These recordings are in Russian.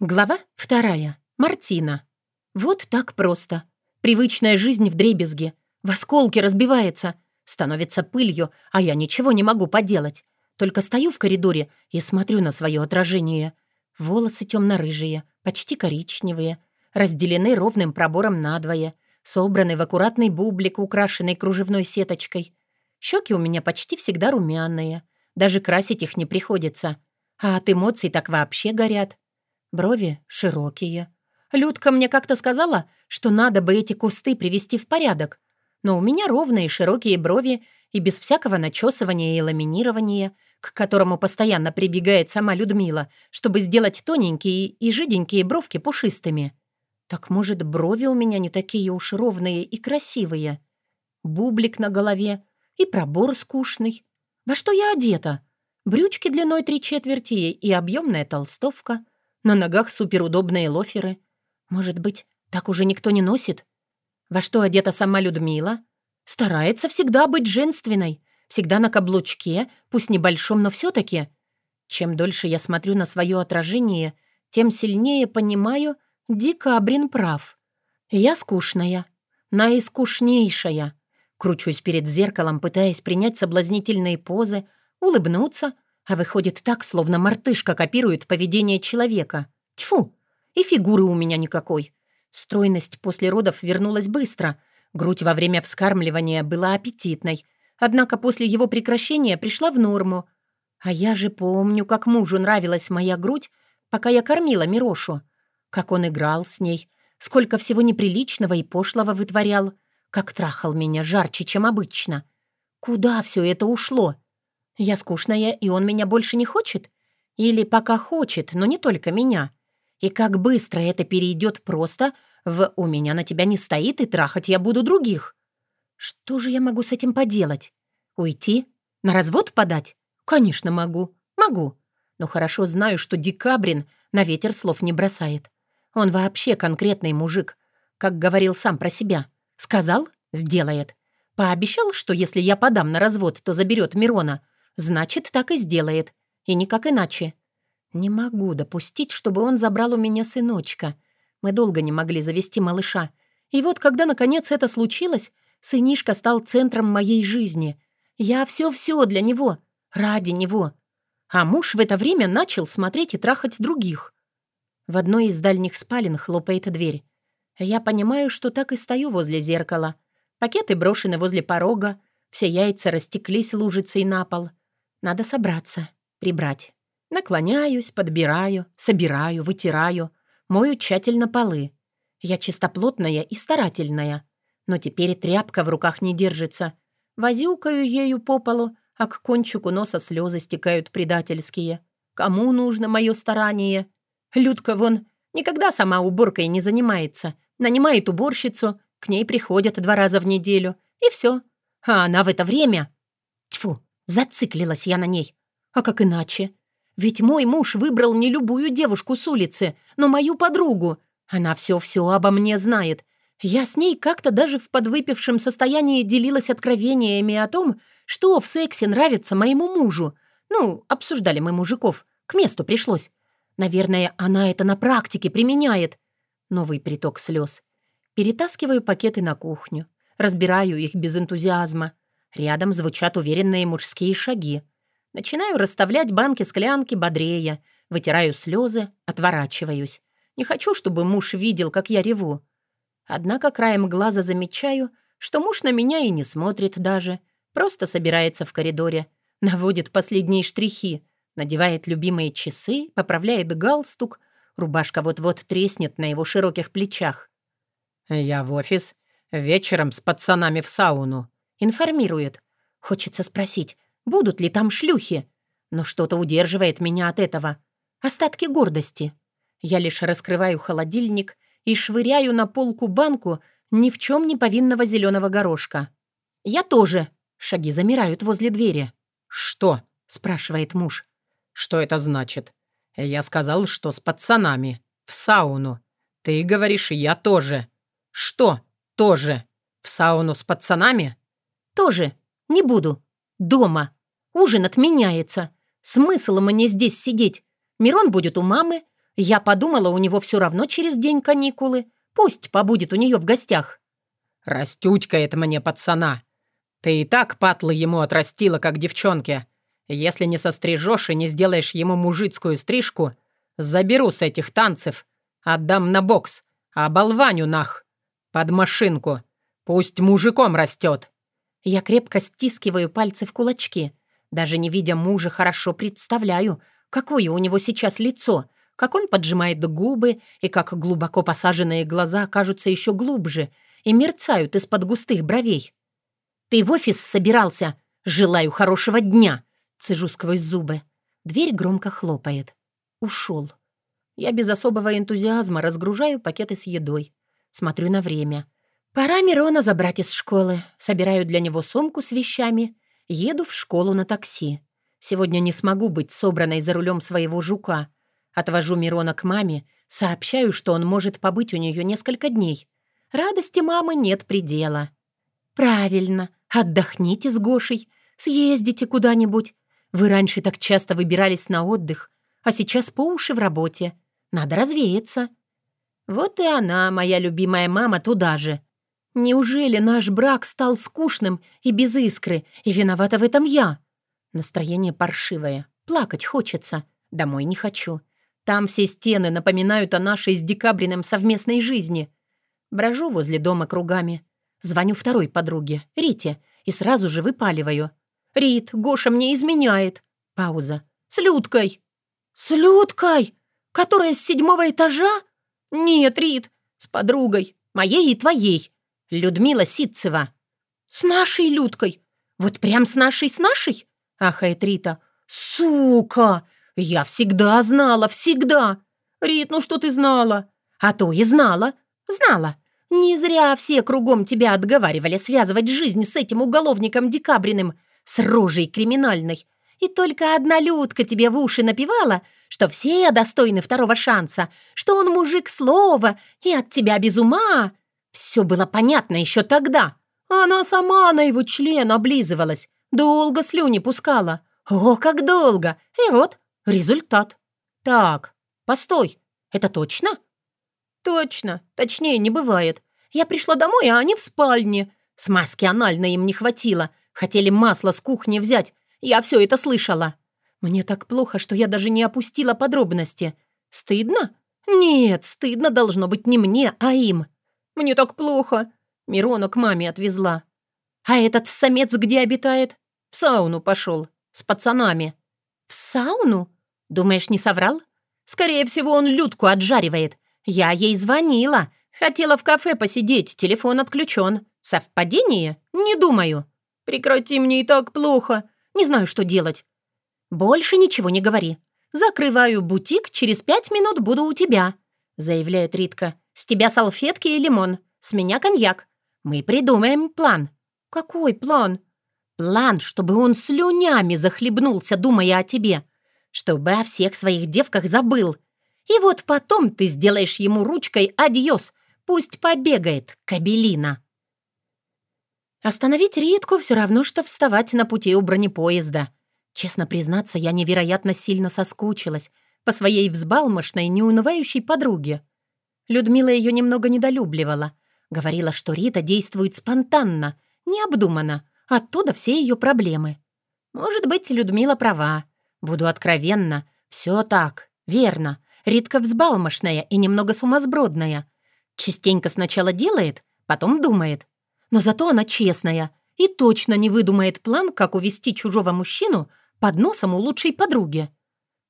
Глава вторая. Мартина. Вот так просто. Привычная жизнь в дребезге. В осколке разбивается. Становится пылью, а я ничего не могу поделать. Только стою в коридоре и смотрю на свое отражение. Волосы темно-рыжие, почти коричневые, разделены ровным пробором надвое, собраны в аккуратный бублик, украшенный кружевной сеточкой. Щеки у меня почти всегда румяные. Даже красить их не приходится. А от эмоций так вообще горят. Брови широкие. Людка мне как-то сказала, что надо бы эти кусты привести в порядок. Но у меня ровные широкие брови и без всякого начесывания и ламинирования, к которому постоянно прибегает сама Людмила, чтобы сделать тоненькие и жиденькие бровки пушистыми. Так может, брови у меня не такие уж ровные и красивые? Бублик на голове и пробор скучный. Во что я одета? Брючки длиной три четверти и объемная толстовка — на ногах суперудобные лоферы. Может быть, так уже никто не носит? Во что одета сама Людмила? Старается всегда быть женственной. Всегда на каблучке, пусть небольшом, но все-таки. Чем дольше я смотрю на свое отражение, тем сильнее понимаю, Дикабрин прав. Я скучная, наискучнейшая. Кручусь перед зеркалом, пытаясь принять соблазнительные позы, улыбнуться — а выходит так, словно мартышка копирует поведение человека. Тьфу! И фигуры у меня никакой. Стройность после родов вернулась быстро. Грудь во время вскармливания была аппетитной. Однако после его прекращения пришла в норму. А я же помню, как мужу нравилась моя грудь, пока я кормила Мирошу. Как он играл с ней, сколько всего неприличного и пошлого вытворял, как трахал меня жарче, чем обычно. Куда все это ушло? Я скучная, и он меня больше не хочет? Или пока хочет, но не только меня? И как быстро это перейдет просто в «у меня на тебя не стоит, и трахать я буду других»? Что же я могу с этим поделать? Уйти? На развод подать? Конечно, могу. Могу. Но хорошо знаю, что Декабрин на ветер слов не бросает. Он вообще конкретный мужик, как говорил сам про себя. Сказал — сделает. Пообещал, что если я подам на развод, то заберет Мирона — Значит, так и сделает. И никак иначе. Не могу допустить, чтобы он забрал у меня сыночка. Мы долго не могли завести малыша. И вот, когда, наконец, это случилось, сынишка стал центром моей жизни. Я все-все для него, ради него. А муж в это время начал смотреть и трахать других. В одной из дальних спален хлопает дверь. Я понимаю, что так и стою возле зеркала. Пакеты брошены возле порога, все яйца растеклись лужицей на пол. Надо собраться, прибрать. Наклоняюсь, подбираю, собираю, вытираю, мою тщательно полы. Я чистоплотная и старательная. Но теперь тряпка в руках не держится. Возюкаю ею по полу, а к кончику носа слезы стекают предательские. Кому нужно мое старание? Людка вон никогда сама уборкой не занимается. Нанимает уборщицу, к ней приходят два раза в неделю. И все. А она в это время... Тьфу, Зациклилась я на ней. А как иначе? Ведь мой муж выбрал не любую девушку с улицы, но мою подругу. Она все-все обо мне знает. Я с ней как-то даже в подвыпившем состоянии делилась откровениями о том, что в сексе нравится моему мужу. Ну, обсуждали мы мужиков. К месту пришлось. Наверное, она это на практике применяет. Новый приток слез. Перетаскиваю пакеты на кухню. Разбираю их без энтузиазма. Рядом звучат уверенные мужские шаги. Начинаю расставлять банки-склянки бодрее, вытираю слезы, отворачиваюсь. Не хочу, чтобы муж видел, как я реву. Однако краем глаза замечаю, что муж на меня и не смотрит даже, просто собирается в коридоре, наводит последние штрихи, надевает любимые часы, поправляет галстук, рубашка вот-вот треснет на его широких плечах. «Я в офис. Вечером с пацанами в сауну», Информирует. Хочется спросить, будут ли там шлюхи. Но что-то удерживает меня от этого. Остатки гордости. Я лишь раскрываю холодильник и швыряю на полку банку ни в чем не повинного зеленого горошка. «Я тоже!» Шаги замирают возле двери. «Что?» — спрашивает муж. «Что это значит?» «Я сказал, что с пацанами. В сауну. Ты говоришь, я тоже». «Что? Тоже? В сауну с пацанами?» «Тоже. Не буду. Дома. Ужин отменяется. Смысл мне здесь сидеть? Мирон будет у мамы. Я подумала, у него все равно через день каникулы. Пусть побудет у нее в гостях. Растючкает мне пацана. Ты и так патлы ему отрастила, как девчонке. Если не сострижешь и не сделаешь ему мужицкую стрижку, заберу с этих танцев, отдам на бокс, а болваню нах. Под машинку. Пусть мужиком растет. Я крепко стискиваю пальцы в кулачки. Даже не видя мужа, хорошо представляю, какое у него сейчас лицо, как он поджимает губы и как глубоко посаженные глаза кажутся еще глубже и мерцают из-под густых бровей. «Ты в офис собирался? Желаю хорошего дня!» Цежу сквозь зубы. Дверь громко хлопает. Ушел. Я без особого энтузиазма разгружаю пакеты с едой. Смотрю на время. Пора Мирона забрать из школы. Собираю для него сумку с вещами. Еду в школу на такси. Сегодня не смогу быть собранной за рулем своего жука. Отвожу Мирона к маме, сообщаю, что он может побыть у нее несколько дней. Радости мамы нет предела. «Правильно. Отдохните с Гошей. Съездите куда-нибудь. Вы раньше так часто выбирались на отдых, а сейчас по уши в работе. Надо развеяться». Вот и она, моя любимая мама, туда же. Неужели наш брак стал скучным и без искры, и виновата в этом я? Настроение паршивое. Плакать хочется. Домой не хочу. Там все стены напоминают о нашей с Декабриным совместной жизни. Брожу возле дома кругами. Звоню второй подруге, Рите, и сразу же выпаливаю. «Рит, Гоша мне изменяет». Пауза. «С Людкой». «С Людкой? Которая с седьмого этажа?» «Нет, Рит, с подругой, моей и твоей. Людмила Ситцева». «С нашей Людкой? Вот прям с нашей, с нашей?» — ахает Рита. «Сука! Я всегда знала, всегда! Рит, ну что ты знала?» «А то и знала, знала. Не зря все кругом тебя отговаривали связывать жизнь с этим уголовником Декабриным, с рожей криминальной. И только одна Людка тебе в уши напевала, что все достойны второго шанса, что он мужик слова и от тебя без ума. Все было понятно еще тогда. Она сама на его член облизывалась, долго слюни пускала. О, как долго! И вот результат. Так, постой, это точно? Точно, точнее не бывает. Я пришла домой, а они в спальне. Смазки анальной им не хватило. Хотели масло с кухни взять. Я все это слышала. Мне так плохо, что я даже не опустила подробности. Стыдно? Нет, стыдно должно быть не мне, а им. «Мне так плохо!» Мирона к маме отвезла. «А этот самец где обитает?» «В сауну пошел. С пацанами». «В сауну? Думаешь, не соврал?» «Скорее всего, он Людку отжаривает. Я ей звонила. Хотела в кафе посидеть, телефон отключен. Совпадение? Не думаю». «Прекрати, мне и так плохо. Не знаю, что делать». «Больше ничего не говори. Закрываю бутик, через пять минут буду у тебя», заявляет Ритка. С тебя салфетки и лимон. С меня коньяк. Мы придумаем план». «Какой план?» «План, чтобы он слюнями захлебнулся, думая о тебе. Чтобы о всех своих девках забыл. И вот потом ты сделаешь ему ручкой «Адьос». Пусть побегает, кабелина». Остановить Ритку все равно, что вставать на пути у бронепоезда. Честно признаться, я невероятно сильно соскучилась по своей взбалмошной, неунывающей подруге. Людмила ее немного недолюбливала. Говорила, что Рита действует спонтанно, необдуманно. Оттуда все ее проблемы. Может быть, Людмила права. Буду откровенна. Все так, верно. Ритка взбалмошная и немного сумасбродная. Частенько сначала делает, потом думает. Но зато она честная и точно не выдумает план, как увести чужого мужчину под носом у лучшей подруги.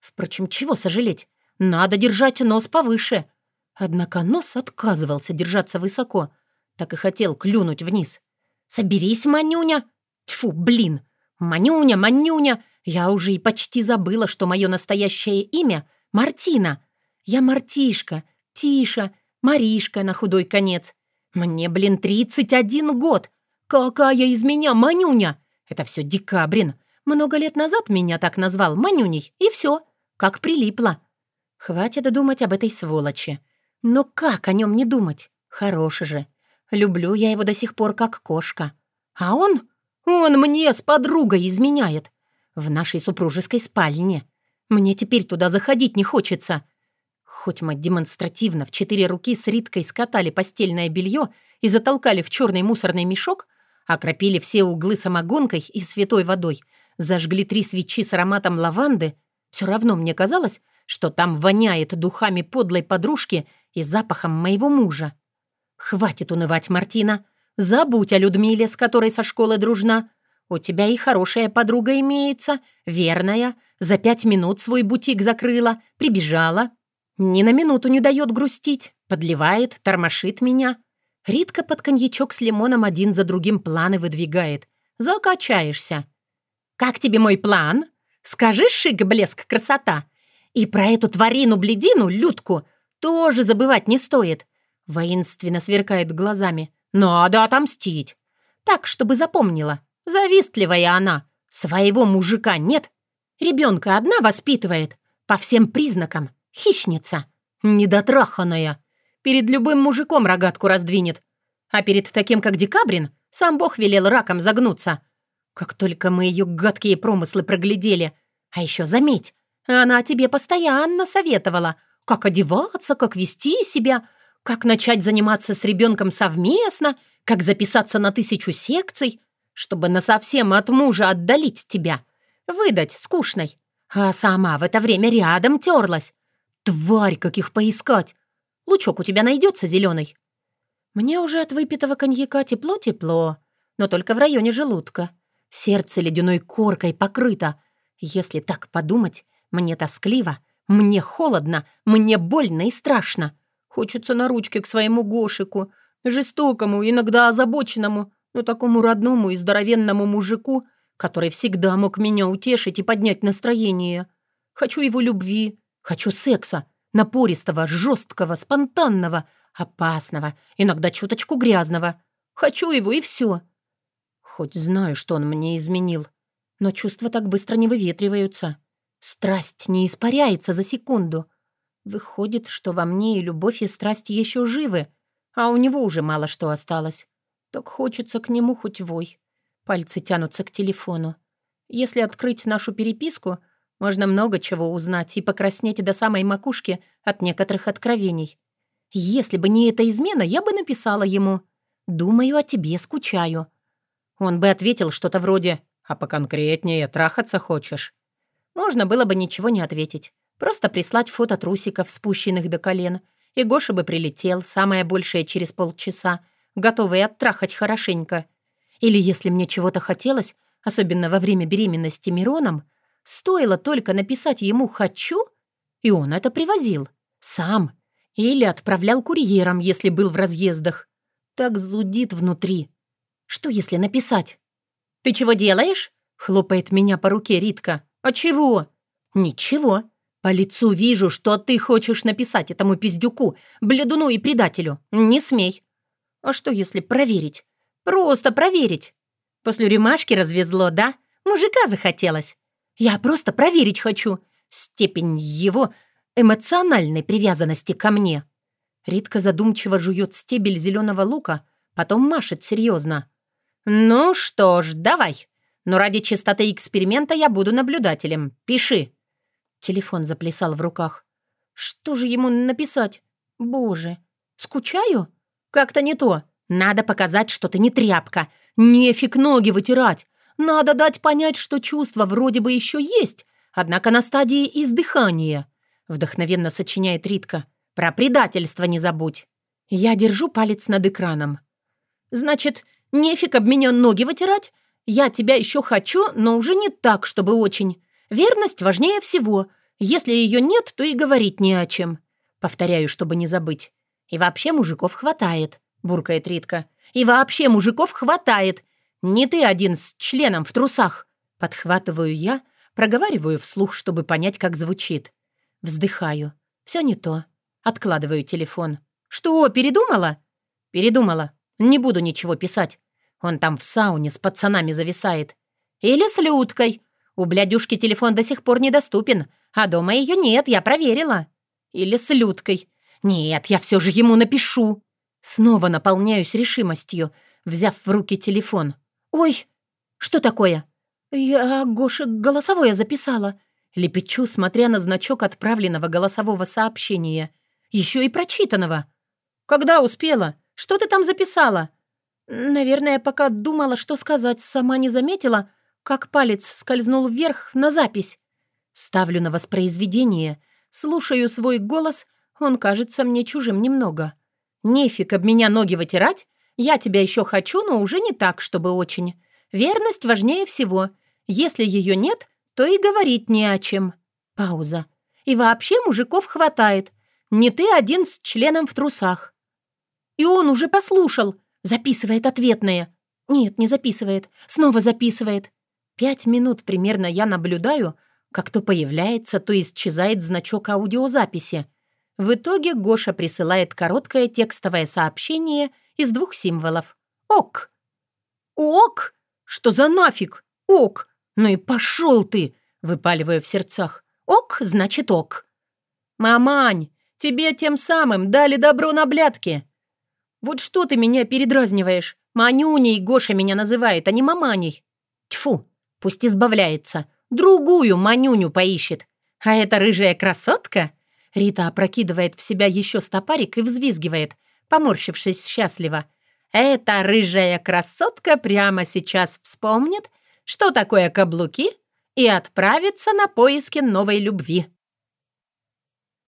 Впрочем, чего сожалеть? Надо держать нос повыше — Однако нос отказывался держаться высоко, так и хотел клюнуть вниз. «Соберись, Манюня!» Тьфу, блин! Манюня, Манюня! Я уже и почти забыла, что мое настоящее имя — Мартина. Я Мартишка, Тиша, Маришка на худой конец. Мне, блин, 31 год. Какая из меня Манюня? Это все Декабрин. Много лет назад меня так назвал Манюней, и все, как прилипло. Хватит думать об этой сволочи. Но как о нем не думать? Хороший же. Люблю я его до сих пор как кошка. А он? Он мне с подругой изменяет. В нашей супружеской спальне. Мне теперь туда заходить не хочется. Хоть мы демонстративно в четыре руки с Риткой скатали постельное белье и затолкали в черный мусорный мешок, окропили все углы самогонкой и святой водой, зажгли три свечи с ароматом лаванды, все равно мне казалось, что там воняет духами подлой подружки и запахом моего мужа. Хватит унывать, Мартина. Забудь о Людмиле, с которой со школы дружна. У тебя и хорошая подруга имеется, верная. За пять минут свой бутик закрыла, прибежала. Ни на минуту не дает грустить, подливает, тормошит меня. Ритка под коньячок с лимоном один за другим планы выдвигает. Закачаешься. «Как тебе мой план? Скажи, шик, блеск, красота. И про эту тварину-бледину, Людку, тоже забывать не стоит. Воинственно сверкает глазами. Надо отомстить. Так, чтобы запомнила. Завистливая она. Своего мужика нет. Ребенка одна воспитывает. По всем признакам. Хищница. Недотраханная. Перед любым мужиком рогатку раздвинет. А перед таким, как Декабрин, сам Бог велел раком загнуться. Как только мы ее гадкие промыслы проглядели. А еще заметь, она тебе постоянно советовала, как одеваться, как вести себя, как начать заниматься с ребенком совместно, как записаться на тысячу секций, чтобы насовсем от мужа отдалить тебя, выдать скучной. А сама в это время рядом терлась. Тварь, каких поискать! Лучок у тебя найдется зеленый. Мне уже от выпитого коньяка тепло-тепло, но только в районе желудка. Сердце ледяной коркой покрыто. Если так подумать, мне тоскливо, мне холодно, мне больно и страшно. Хочется на ручке к своему Гошику, жестокому, иногда озабоченному, но такому родному и здоровенному мужику, который всегда мог меня утешить и поднять настроение. Хочу его любви, хочу секса, напористого, жесткого, спонтанного, опасного, иногда чуточку грязного. Хочу его и все. Хоть знаю, что он мне изменил, но чувства так быстро не выветриваются. Страсть не испаряется за секунду. Выходит, что во мне и любовь, и страсть еще живы, а у него уже мало что осталось. Так хочется к нему хоть вой. Пальцы тянутся к телефону. Если открыть нашу переписку, можно много чего узнать и покраснеть до самой макушки от некоторых откровений. Если бы не эта измена, я бы написала ему «Думаю о тебе, скучаю». Он бы ответил что-то вроде «А поконкретнее, трахаться хочешь?» Можно было бы ничего не ответить. Просто прислать фото трусиков, спущенных до колен, и Гоша бы прилетел, самое большее через полчаса, готовый оттрахать хорошенько. Или если мне чего-то хотелось, особенно во время беременности Мироном, стоило только написать ему «хочу», и он это привозил. Сам. Или отправлял курьером, если был в разъездах. Так зудит внутри. Что если написать? «Ты чего делаешь?» — хлопает меня по руке Ритка. «А чего?» «Ничего. По лицу вижу, что ты хочешь написать этому пиздюку, бледуну и предателю. Не смей. А что, если проверить? Просто проверить. После рюмашки развезло, да? Мужика захотелось. Я просто проверить хочу. Степень его эмоциональной привязанности ко мне. Ритка задумчиво жует стебель зеленого лука, потом машет серьезно. «Ну что ж, давай. Но ради чистоты эксперимента я буду наблюдателем. Пиши». Телефон заплясал в руках. Что же ему написать? Боже, скучаю? Как-то не то. Надо показать, что ты не тряпка. Нефиг ноги вытирать. Надо дать понять, что чувства вроде бы еще есть, однако на стадии издыхания. Вдохновенно сочиняет Ритка. Про предательство не забудь. Я держу палец над экраном. Значит, нефиг об меня ноги вытирать? Я тебя еще хочу, но уже не так, чтобы очень. Верность важнее всего. Если ее нет, то и говорить не о чем. Повторяю, чтобы не забыть. И вообще мужиков хватает, буркает Ритка. И вообще мужиков хватает. Не ты один с членом в трусах. Подхватываю я, проговариваю вслух, чтобы понять, как звучит. Вздыхаю. Все не то. Откладываю телефон. Что, передумала? Передумала. Не буду ничего писать. Он там в сауне с пацанами зависает. Или с Людкой. У блядюшки телефон до сих пор недоступен, а дома ее нет, я проверила. Или с Людкой. Нет, я все же ему напишу. Снова наполняюсь решимостью, взяв в руки телефон. «Ой, что такое?» «Я Гоше голосовое записала. Лепечу, смотря на значок отправленного голосового сообщения. Еще и прочитанного. «Когда успела? Что ты там записала?» Наверное, пока думала, что сказать, сама не заметила, как палец скользнул вверх на запись. Ставлю на воспроизведение, слушаю свой голос, он кажется мне чужим немного. Нефиг об меня ноги вытирать, я тебя еще хочу, но уже не так, чтобы очень. Верность важнее всего. Если ее нет, то и говорить не о чем. Пауза. И вообще мужиков хватает. Не ты один с членом в трусах. И он уже послушал. Записывает ответное. Нет, не записывает. Снова записывает. Пять минут примерно я наблюдаю, как то появляется, то исчезает значок аудиозаписи. В итоге Гоша присылает короткое текстовое сообщение из двух символов. «Ок». «Ок? Что за нафиг? Ок. Ну и пошел ты!» выпаливаю в сердцах. «Ок, значит ок». «Мамань, тебе тем самым дали добро на блядки». «Вот что ты меня передразниваешь? Манюней Гоша меня называет, а не маманей». «Тьфу, Пусть избавляется. Другую манюню поищет. А эта рыжая красотка...» Рита опрокидывает в себя еще стопарик и взвизгивает, поморщившись счастливо. «Эта рыжая красотка прямо сейчас вспомнит, что такое каблуки, и отправится на поиски новой любви».